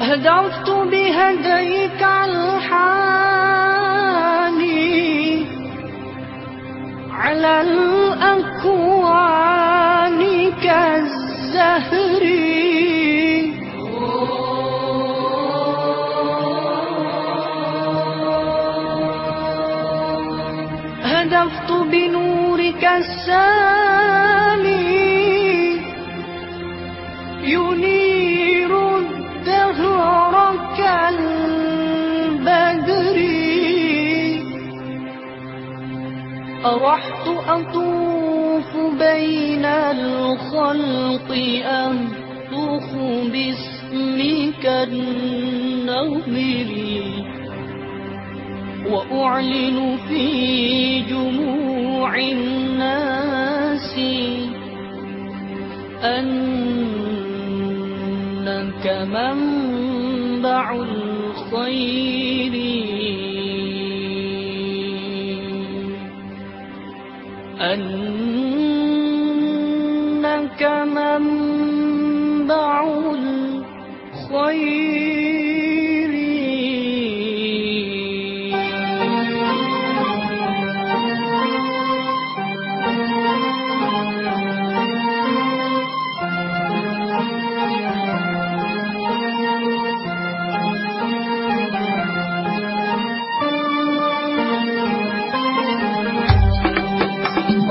هدفت بهديك الحاني على الأكوان كالزهر. هدفت بنورك السامي أرحت أطوف بين الخلق أهتخ باسمك النظر وأعلن في جموع الناس أنك منبع الخير. أنك منبع الخير.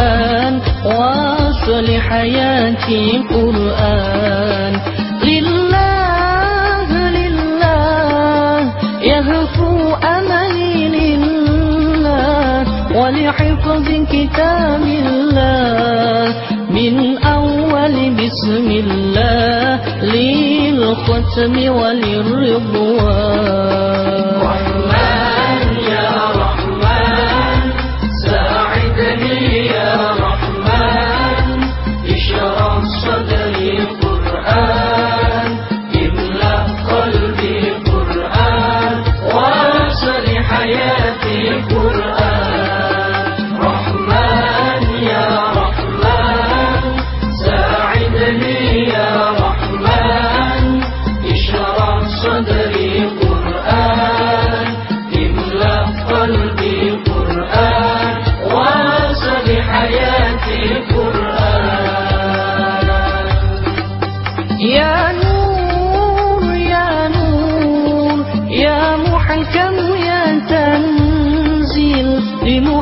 قرآن واصل حياتي قرآن لله لله يهفو أملي لله ولحفظ كتاب الله. من أول بسم الله للختم وللرضوان.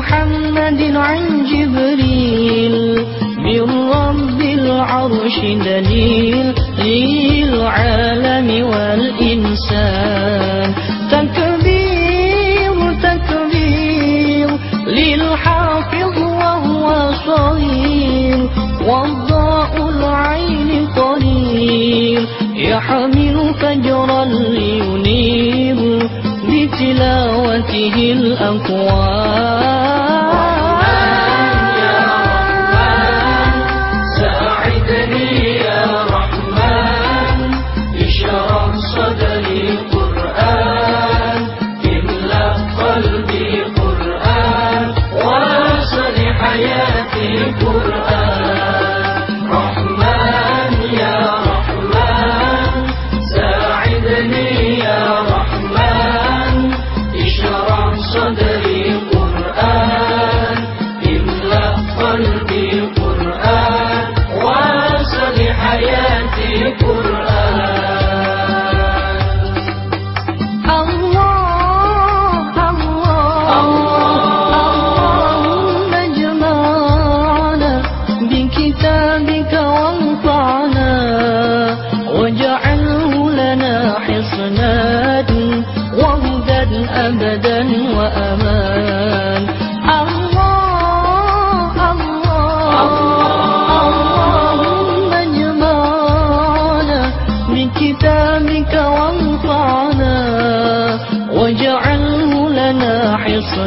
لمحمد عن جبريل. من رب العرش دليل للعالم والإنسان. تكبير تكبير للحافظ وهو صغير. والضاء العين قرير يحمل فجرا لينير بتلاوته الأكوان حياتي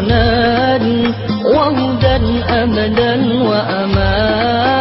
حصنا وهدى أبدا وأمان